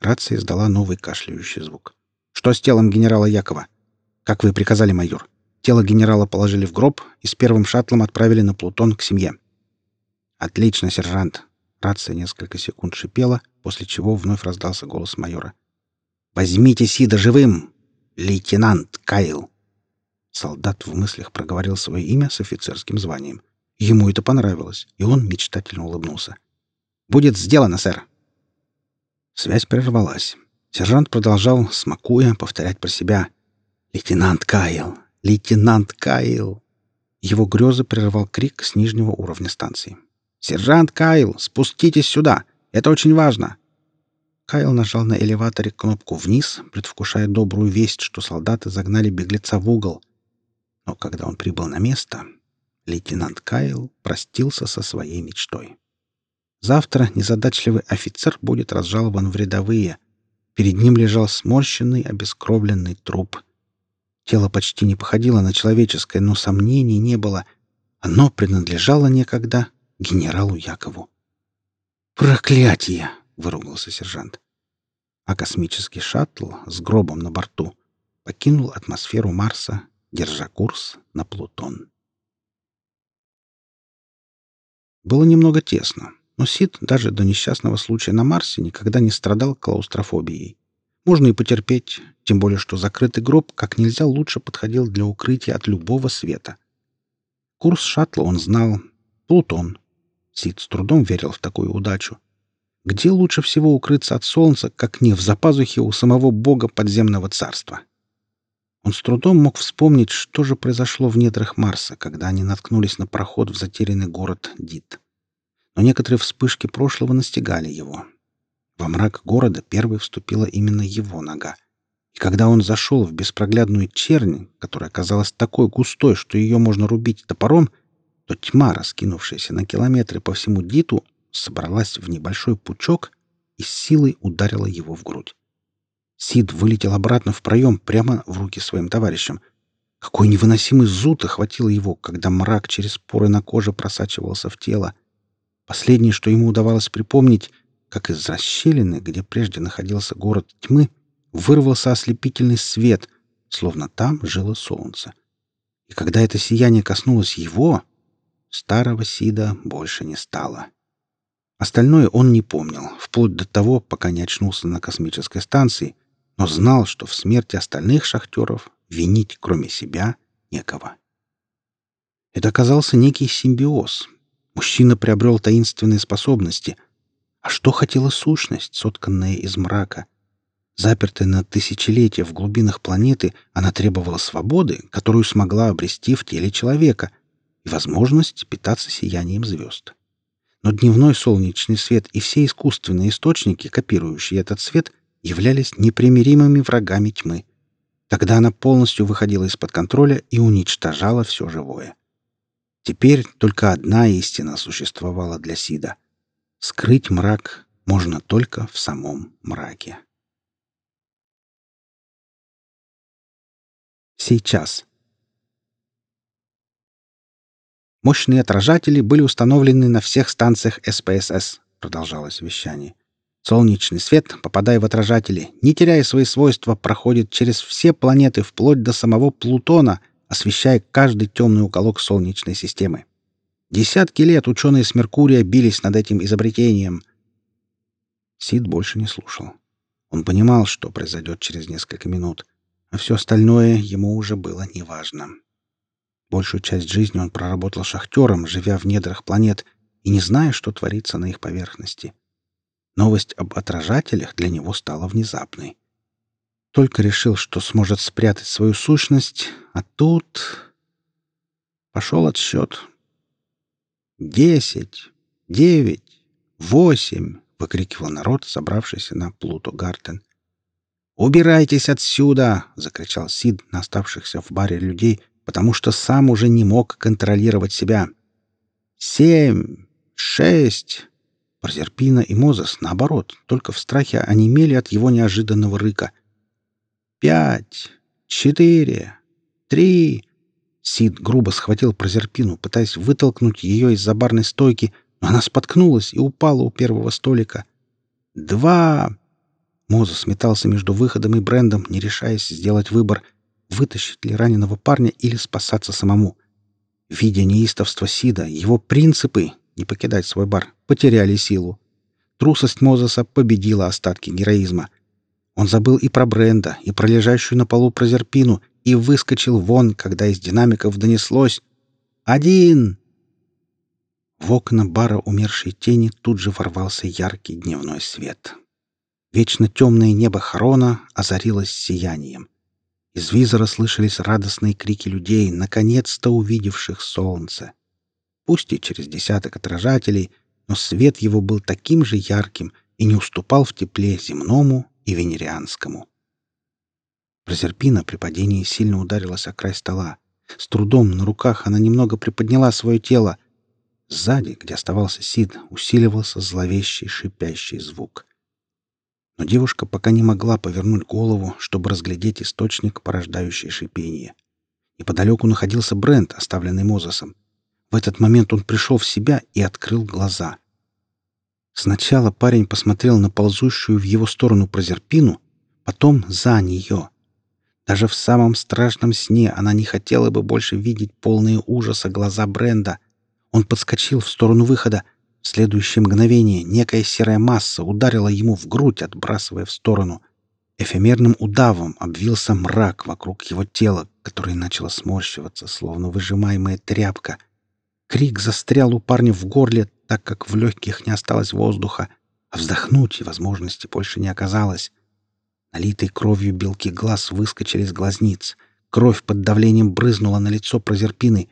Рация издала новый кашляющий звук. «Что с телом генерала Якова?» «Как вы приказали, майор. Тело генерала положили в гроб и с первым шаттлом отправили на Плутон к семье». «Отлично, сержант». Рация несколько секунд шипела, после чего вновь раздался голос майора. «Возьмите Сида живым, лейтенант Кайл!» Солдат в мыслях проговорил свое имя с офицерским званием. Ему это понравилось, и он мечтательно улыбнулся. «Будет сделано, сэр!» Связь прервалась. Сержант продолжал, смакуя, повторять про себя. «Лейтенант Кайл! Лейтенант Кайл!» Его грезы прервал крик с нижнего уровня станции. «Сержант Кайл, спуститесь сюда! Это очень важно!» Кайл нажал на элеваторе кнопку «Вниз», предвкушая добрую весть, что солдаты загнали беглеца в угол, но когда он прибыл на место, лейтенант Кайл простился со своей мечтой. Завтра незадачливый офицер будет разжалован в рядовые. Перед ним лежал сморщенный, обескровленный труп. Тело почти не походило на человеческое, но сомнений не было. Оно принадлежало некогда генералу Якову. «Проклятие!» — выругался сержант. А космический шаттл с гробом на борту покинул атмосферу Марса держа курс на Плутон. Было немного тесно, но Сид даже до несчастного случая на Марсе никогда не страдал клаустрофобией. Можно и потерпеть, тем более что закрытый гроб как нельзя лучше подходил для укрытия от любого света. Курс шаттла он знал. Плутон. Сид с трудом верил в такую удачу. Где лучше всего укрыться от солнца, как не в запазухе у самого бога подземного царства? Он с трудом мог вспомнить, что же произошло в недрах Марса, когда они наткнулись на проход в затерянный город Дит. Но некоторые вспышки прошлого настигали его. Во мрак города первой вступила именно его нога. И когда он зашел в беспроглядную чернь, которая оказалась такой густой, что ее можно рубить топором, то тьма, раскинувшаяся на километры по всему Диту, собралась в небольшой пучок и с силой ударила его в грудь. Сид вылетел обратно в проем прямо в руки своим товарищам. Какой невыносимый зуд охватил его, когда мрак через поры на коже просачивался в тело. Последнее, что ему удавалось припомнить, как из расщелины, где прежде находился город тьмы, вырвался ослепительный свет, словно там жило солнце. И когда это сияние коснулось его, старого Сида больше не стало. Остальное он не помнил, вплоть до того, пока не очнулся на космической станции, но знал, что в смерти остальных шахтеров винить, кроме себя, некого. Это оказался некий симбиоз. Мужчина приобрел таинственные способности. А что хотела сущность, сотканная из мрака? Запертая на тысячелетия в глубинах планеты, она требовала свободы, которую смогла обрести в теле человека, и возможность питаться сиянием звезд но дневной солнечный свет и все искусственные источники, копирующие этот свет, являлись непримиримыми врагами тьмы. Тогда она полностью выходила из-под контроля и уничтожала все живое. Теперь только одна истина существовала для Сида. Скрыть мрак можно только в самом мраке. Сейчас. Мощные отражатели были установлены на всех станциях СПСС, продолжалось вещание. Солнечный свет, попадая в отражатели, не теряя свои свойства, проходит через все планеты вплоть до самого Плутона, освещая каждый темный уголок Солнечной системы. Десятки лет ученые с Меркурия бились над этим изобретением. Сид больше не слушал. Он понимал, что произойдет через несколько минут, а все остальное ему уже было неважно. Большую часть жизни он проработал шахтером, живя в недрах планет и не зная, что творится на их поверхности. Новость об отражателях для него стала внезапной. Только решил, что сможет спрятать свою сущность, а тут... Пошел отсчет. «Десять! Девять! Восемь!» — выкрикивал народ, собравшийся на Плуто Гартен. «Убирайтесь отсюда!» — закричал Сид на оставшихся в баре людей, потому что сам уже не мог контролировать себя. «Семь! Шесть!» Прозерпина и Мозес, наоборот, только в страхе онемели от его неожиданного рыка. «Пять! Четыре! Три!» Сид грубо схватил Прозерпину, пытаясь вытолкнуть ее из-за барной стойки, но она споткнулась и упала у первого столика. «Два!» Мозес метался между выходом и брендом, не решаясь сделать выбор — вытащить ли раненого парня или спасаться самому. Видя неистовство Сида, его принципы не покидать свой бар потеряли силу. Трусость Мозеса победила остатки героизма. Он забыл и про Бренда, и про лежащую на полу прозерпину, и выскочил вон, когда из динамиков донеслось «Один!». В окна бара умершей тени тут же ворвался яркий дневной свет. Вечно темное небо Харона озарилось сиянием. Из визора слышались радостные крики людей, наконец-то увидевших солнце. Пусть и через десяток отражателей, но свет его был таким же ярким и не уступал в тепле земному и венерианскому. Прозерпина при падении сильно ударилась о край стола. С трудом на руках она немного приподняла свое тело. Сзади, где оставался Сид, усиливался зловещий шипящий звук но девушка пока не могла повернуть голову, чтобы разглядеть источник, порождающий шипение. Неподалеку находился Брент, оставленный Мозесом. В этот момент он пришел в себя и открыл глаза. Сначала парень посмотрел на ползущую в его сторону прозерпину, потом за нее. Даже в самом страшном сне она не хотела бы больше видеть полные ужаса глаза Бренда. Он подскочил в сторону выхода. В следующее мгновение некая серая масса ударила ему в грудь, отбрасывая в сторону. Эфемерным удавом обвился мрак вокруг его тела, которое начало сморщиваться, словно выжимаемая тряпка. Крик застрял у парня в горле, так как в легких не осталось воздуха, а вздохнуть и возможности больше не оказалось. Налитые кровью белки глаз выскочили из глазниц. Кровь под давлением брызнула на лицо прозерпины.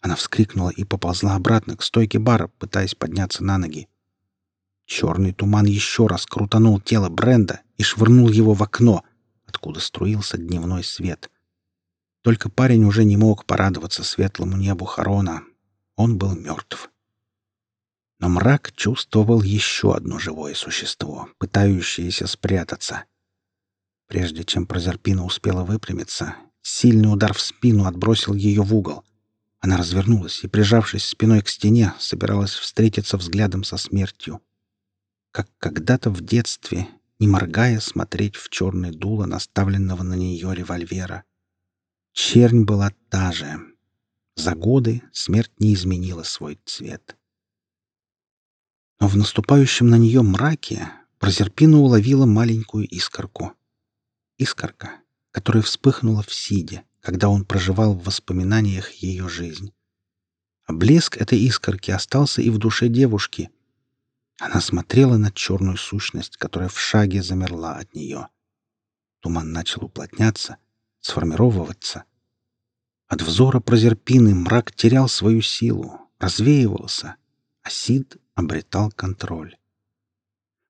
Она вскрикнула и поползла обратно к стойке бара, пытаясь подняться на ноги. Черный туман еще раз крутанул тело Бренда и швырнул его в окно, откуда струился дневной свет. Только парень уже не мог порадоваться светлому небу Харона. Он был мертв. Но мрак чувствовал еще одно живое существо, пытающееся спрятаться — Прежде чем Прозерпина успела выпрямиться, сильный удар в спину отбросил ее в угол. Она развернулась и, прижавшись спиной к стене, собиралась встретиться взглядом со смертью. Как когда-то в детстве, не моргая, смотреть в черное дуло наставленного на нее револьвера. Чернь была та же. За годы смерть не изменила свой цвет. Но в наступающем на нее мраке Прозерпина уловила маленькую искорку — искорка, которая вспыхнула в Сиде, когда он проживал в воспоминаниях ее жизнь. А блеск этой искорки остался и в душе девушки. Она смотрела на черную сущность, которая в шаге замерла от нее. Туман начал уплотняться, сформировываться. От взора прозерпины мрак терял свою силу, развеивался, а Сид обретал контроль.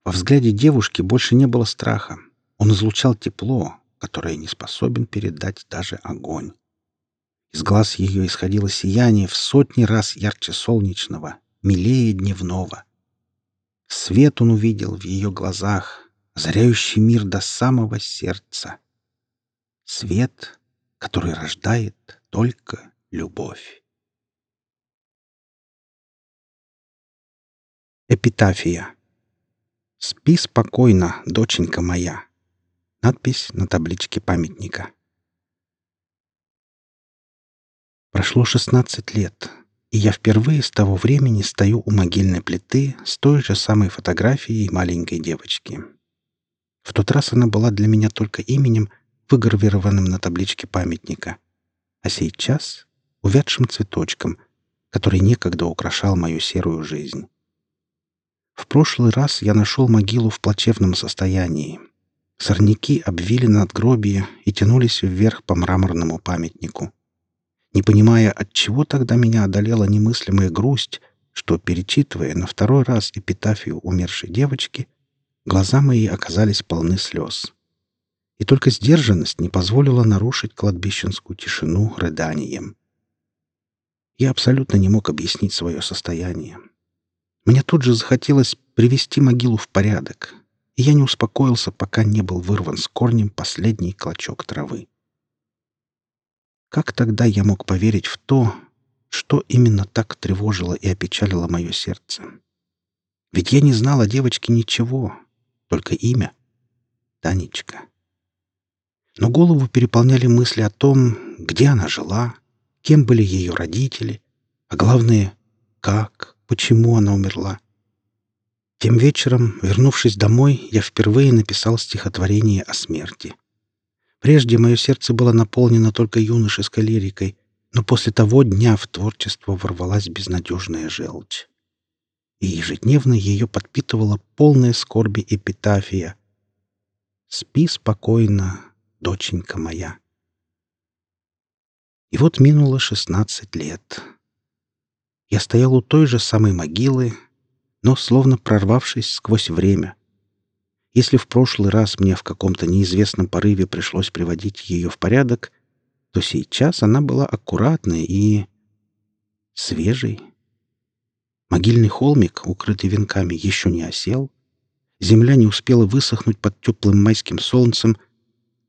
Во взгляде девушки больше не было страха, он излучал тепло, которое не способен передать даже огонь. Из глаз ее исходило сияние в сотни раз ярче солнечного, милее дневного. Свет он увидел в ее глазах, озаряющий мир до самого сердца. Свет, который рождает только любовь. Эпитафия. Спи спокойно, доченька моя. Надпись на табличке памятника. Прошло 16 лет, и я впервые с того времени стою у могильной плиты с той же самой фотографией маленькой девочки. В тот раз она была для меня только именем, выгравированным на табличке памятника, а сейчас — увядшим цветочком, который некогда украшал мою серую жизнь. В прошлый раз я нашел могилу в плачевном состоянии, Сорняки обвили надгробие и тянулись вверх по мраморному памятнику. Не понимая, от чего тогда меня одолела немыслимая грусть, что, перечитывая на второй раз эпитафию умершей девочки, глаза мои оказались полны слез. И только сдержанность не позволила нарушить кладбищенскую тишину рыданием. Я абсолютно не мог объяснить свое состояние. Мне тут же захотелось привести могилу в порядок, и я не успокоился, пока не был вырван с корнем последний клочок травы. Как тогда я мог поверить в то, что именно так тревожило и опечалило мое сердце? Ведь я не знал о девочке ничего, только имя — Танечка. Но голову переполняли мысли о том, где она жила, кем были ее родители, а главное, как, почему она умерла — тем вечером, вернувшись домой, я впервые написал стихотворение о смерти. Прежде мое сердце было наполнено только юношеской лирикой, но после того дня в творчество ворвалась безнадежная желчь. И ежедневно ее подпитывала полная скорби эпитафия. «Спи спокойно, доченька моя». И вот минуло шестнадцать лет. Я стоял у той же самой могилы, но словно прорвавшись сквозь время. Если в прошлый раз мне в каком-то неизвестном порыве пришлось приводить ее в порядок, то сейчас она была аккуратной и... свежей. Могильный холмик, укрытый венками, еще не осел. Земля не успела высохнуть под теплым майским солнцем,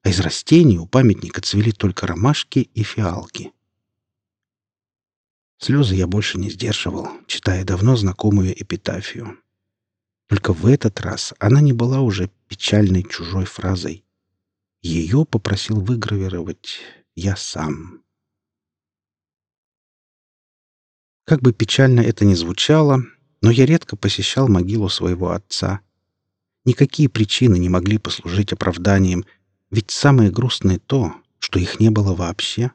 а из растений у памятника цвели только ромашки и фиалки. Слезы я больше не сдерживал, читая давно знакомую эпитафию. Только в этот раз она не была уже печальной чужой фразой. Ее попросил выгравировать я сам. Как бы печально это ни звучало, но я редко посещал могилу своего отца. Никакие причины не могли послужить оправданием, ведь самое грустное то, что их не было вообще.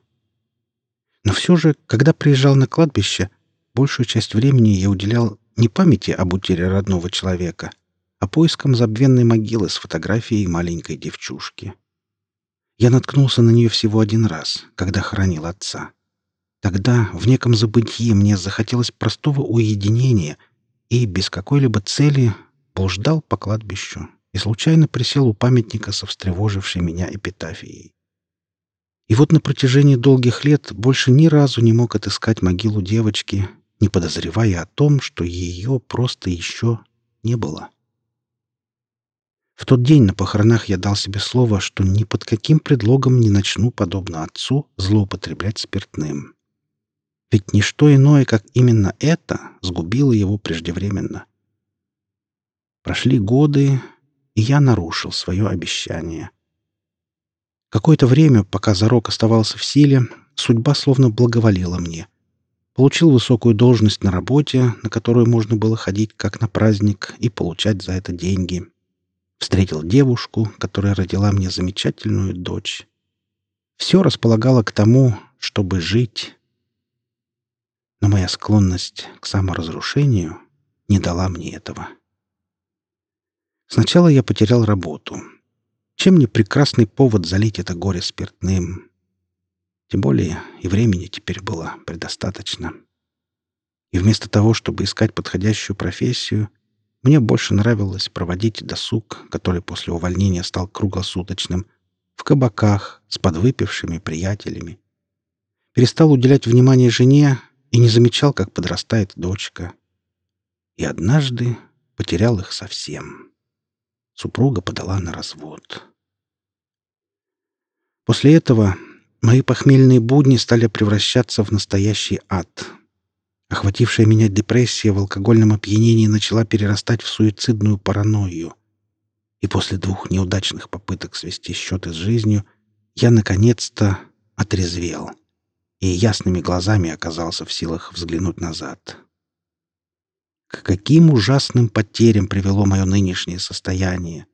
Но все же, когда приезжал на кладбище, большую часть времени я уделял не памяти об утере родного человека, а поискам забвенной могилы с фотографией маленькой девчушки. Я наткнулся на нее всего один раз, когда хоронил отца. Тогда в неком забытии мне захотелось простого уединения и без какой-либо цели блуждал по кладбищу и случайно присел у памятника со встревожившей меня эпитафией. И вот на протяжении долгих лет больше ни разу не мог отыскать могилу девочки, не подозревая о том, что ее просто еще не было. В тот день на похоронах я дал себе слово, что ни под каким предлогом не начну, подобно отцу, злоупотреблять спиртным. Ведь ничто иное, как именно это, сгубило его преждевременно. Прошли годы, и я нарушил свое обещание — Какое-то время, пока зарок оставался в силе, судьба словно благоволила мне. Получил высокую должность на работе, на которую можно было ходить как на праздник и получать за это деньги. Встретил девушку, которая родила мне замечательную дочь. Все располагало к тому, чтобы жить. Но моя склонность к саморазрушению не дала мне этого. Сначала я потерял работу — чем не прекрасный повод залить это горе спиртным? Тем более и времени теперь было предостаточно. И вместо того, чтобы искать подходящую профессию, мне больше нравилось проводить досуг, который после увольнения стал круглосуточным, в кабаках с подвыпившими приятелями. Перестал уделять внимание жене и не замечал, как подрастает дочка. И однажды потерял их совсем. Супруга подала на развод. После этого мои похмельные будни стали превращаться в настоящий ад. Охватившая меня депрессия в алкогольном опьянении начала перерастать в суицидную паранойю. И после двух неудачных попыток свести счеты с жизнью я, наконец-то, отрезвел и ясными глазами оказался в силах взглянуть назад. К каким ужасным потерям привело мое нынешнее состояние?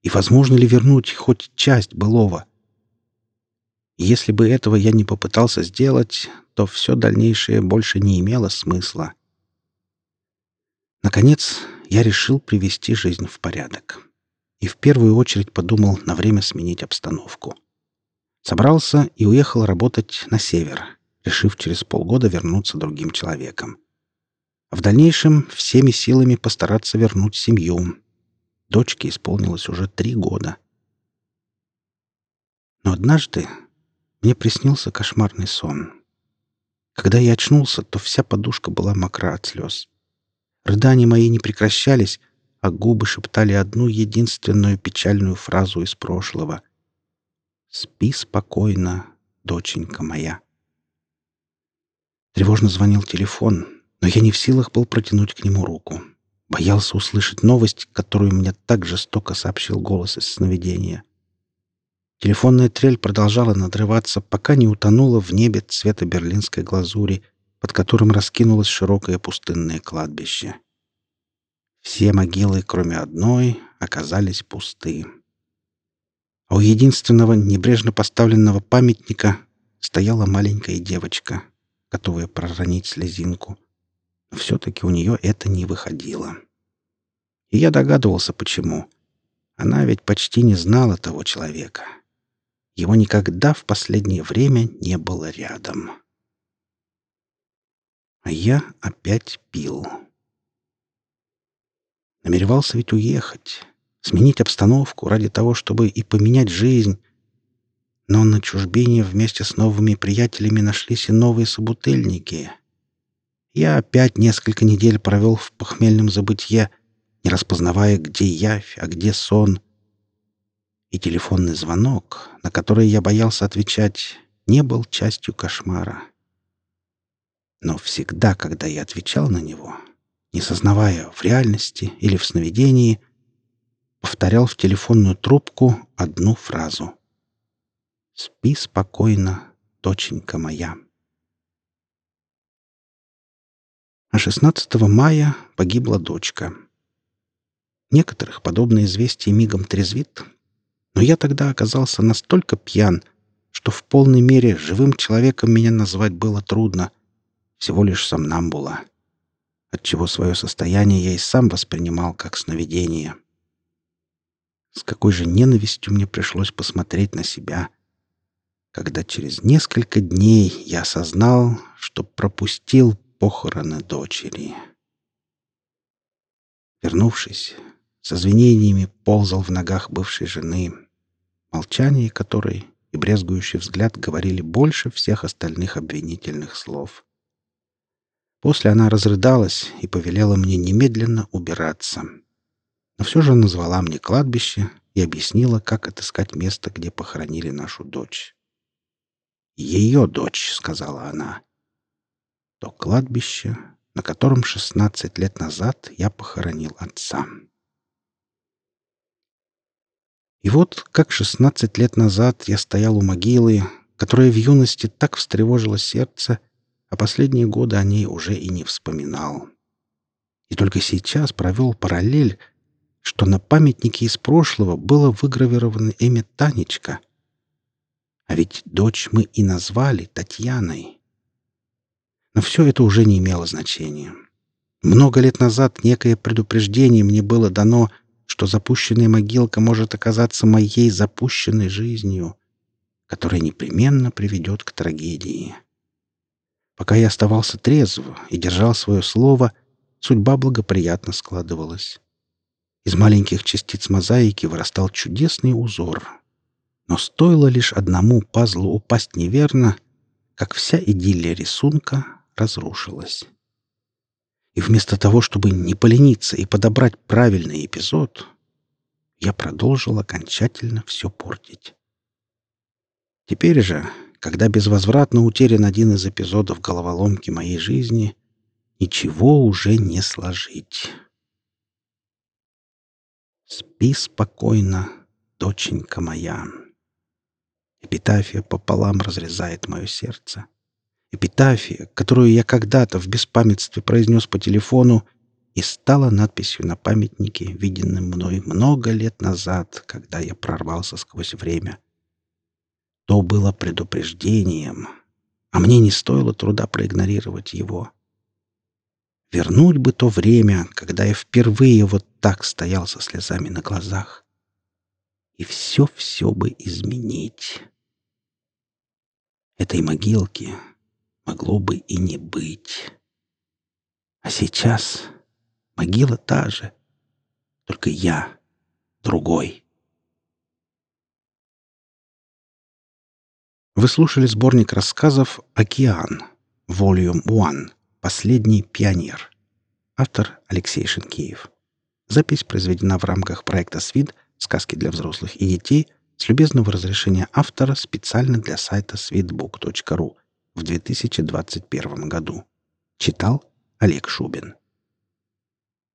И возможно ли вернуть хоть часть былого — если бы этого я не попытался сделать, то все дальнейшее больше не имело смысла. Наконец, я решил привести жизнь в порядок. И в первую очередь подумал на время сменить обстановку. Собрался и уехал работать на север, решив через полгода вернуться другим человеком. В дальнейшем всеми силами постараться вернуть семью. Дочке исполнилось уже три года. Но однажды мне приснился кошмарный сон. Когда я очнулся, то вся подушка была мокра от слез. Рыдания мои не прекращались, а губы шептали одну единственную печальную фразу из прошлого. «Спи спокойно, доченька моя». Тревожно звонил телефон, но я не в силах был протянуть к нему руку. Боялся услышать новость, которую мне так жестоко сообщил голос из сновидения. Телефонная трель продолжала надрываться, пока не утонула в небе цвета берлинской глазури, под которым раскинулось широкое пустынное кладбище. Все могилы, кроме одной, оказались пусты. А у единственного небрежно поставленного памятника стояла маленькая девочка, готовая проронить слезинку. Но все-таки у нее это не выходило. И я догадывался, почему. Она ведь почти не знала того человека. — его никогда в последнее время не было рядом. А я опять пил. Намеревался ведь уехать, сменить обстановку ради того, чтобы и поменять жизнь. Но на чужбине вместе с новыми приятелями нашлись и новые собутыльники. Я опять несколько недель провел в похмельном забытье, не распознавая, где явь, а где сон — и телефонный звонок, на который я боялся отвечать, не был частью кошмара. Но всегда, когда я отвечал на него, не сознавая в реальности или в сновидении, повторял в телефонную трубку одну фразу. «Спи спокойно, доченька моя». А 16 мая погибла дочка. Некоторых подобное известие мигом трезвит, но я тогда оказался настолько пьян, что в полной мере живым человеком меня назвать было трудно, всего лишь сомнамбула, отчего свое состояние я и сам воспринимал как сновидение. С какой же ненавистью мне пришлось посмотреть на себя, когда через несколько дней я осознал, что пропустил похороны дочери. Вернувшись, с извинениями ползал в ногах бывшей жены, молчание которой и брезгующий взгляд говорили больше всех остальных обвинительных слов. После она разрыдалась и повелела мне немедленно убираться — но все же назвала мне кладбище и объяснила, как отыскать место, где похоронили нашу дочь. «Ее дочь», — сказала она. «То кладбище, на котором шестнадцать лет назад я похоронил отца». И вот как шестнадцать лет назад я стоял у могилы, которая в юности так встревожила сердце, а последние годы о ней уже и не вспоминал. И только сейчас провел параллель что на памятнике из прошлого было выгравировано имя Танечка. А ведь дочь мы и назвали Татьяной. Но все это уже не имело значения. Много лет назад некое предупреждение мне было дано, что запущенная могилка может оказаться моей запущенной жизнью, которая непременно приведет к трагедии. Пока я оставался трезв и держал свое слово, судьба благоприятно складывалась. Из маленьких частиц мозаики вырастал чудесный узор. Но стоило лишь одному пазлу упасть неверно, как вся идиллия рисунка разрушилась. И вместо того, чтобы не полениться и подобрать правильный эпизод, я продолжил окончательно все портить. Теперь же, когда безвозвратно утерян один из эпизодов головоломки моей жизни, ничего уже не сложить. Спи спокойно, доченька моя. Эпитафия пополам разрезает мое сердце. Эпитафия, которую я когда-то в беспамятстве произнес по телефону и стала надписью на памятнике, виденным мной много лет назад, когда я прорвался сквозь время. То было предупреждением, а мне не стоило труда проигнорировать его. Вернуть бы то время, когда я впервые вот так стоял со слезами на глазах. И все-все бы изменить. Этой могилки могло бы и не быть. А сейчас могила та же, только я другой. Вы слушали сборник рассказов «Океан», Volume 1 Последний пионер. Автор Алексей Шенкеев. Запись произведена в рамках проекта «СВИД. Сказки для взрослых и детей» с любезного разрешения автора специально для сайта sweetbook.ru в 2021 году. Читал Олег Шубин.